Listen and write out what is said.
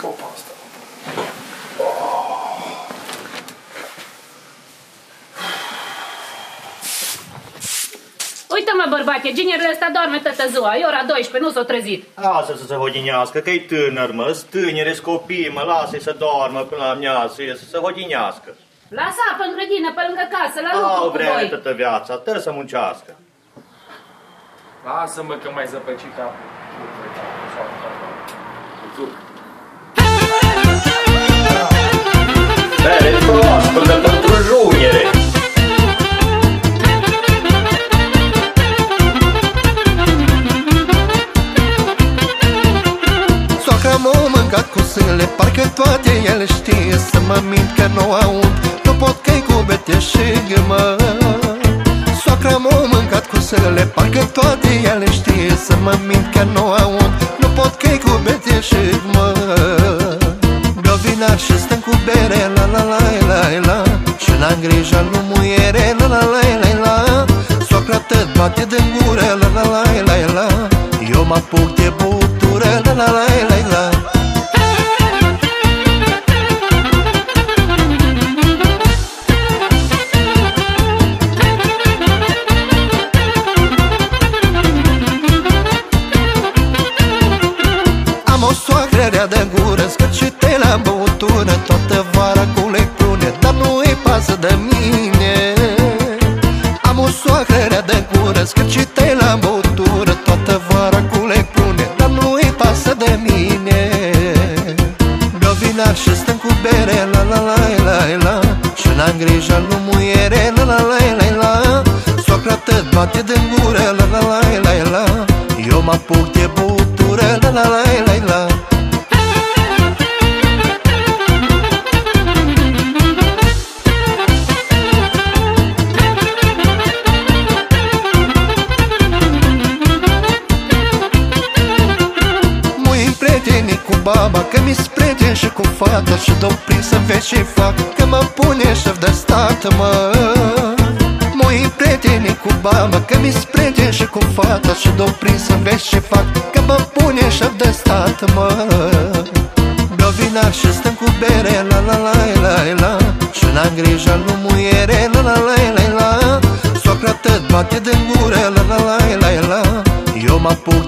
Copa asta. Uite-mă, bărbate, ginerele ăsta doarme toată ziua. E ora 12, nu s-a trezit. Lasă să se hodinească, că e tânăr, mă, stângere copii, mă, lasă-i să doarmă până la miasă, să se hodinească. Lasă apă în grădină, pe lângă casă, la Au lucru cu vreme voi. toată viața, trebuie să muncească. Lasă-mă că mai zăpăcit capul. Bere proaspătă pentru juniere. Soacra m-a mâncat cu sâle Parcă toate ele știe Să mă mint că nu aud. Nu pot că-i cu beteșug, mă Soacra m-a mâncat cu sâle Parcă toate ele știe Să mă mint că nu aud. Nu pot că-i cu beteșug, mă Beau vinar și stăm cu bere La la la la la Și n-am grijă nu muiere La la la la la Soacra tot bate din gură La la la la la Eu mă apuc de băutură La la la la la Am o soacră rea de gură Scăcite la băutură Toată vara cu lectune Dar nu îi pasă de mine Am o soacră rea de gură Scăcite la băutură Toată vara cu lectune Dar nu îi pasă de mine Beau vinar și stăm cu bere La la la la la Și n-am grijă nu muiere La la la la la Soacra tot bate din gură La la la la la Eu mă apuc de băutură La la la la la Mui prieteni cu baba Că mi-s prieten și cu fata Și dau prins să vezi ce fac Că mă pune șef de stat, mă Mui prieteni cu baba Că mi-s prieten și cu fata Și dau prins să vezi ce fac Că mă pune șef de stat, mă Beau vinar și stăm cu bere La la la la la Și n-am grijă nu muiere La la la la la Soacra tot bate din gură La la la la la Eu mă apuc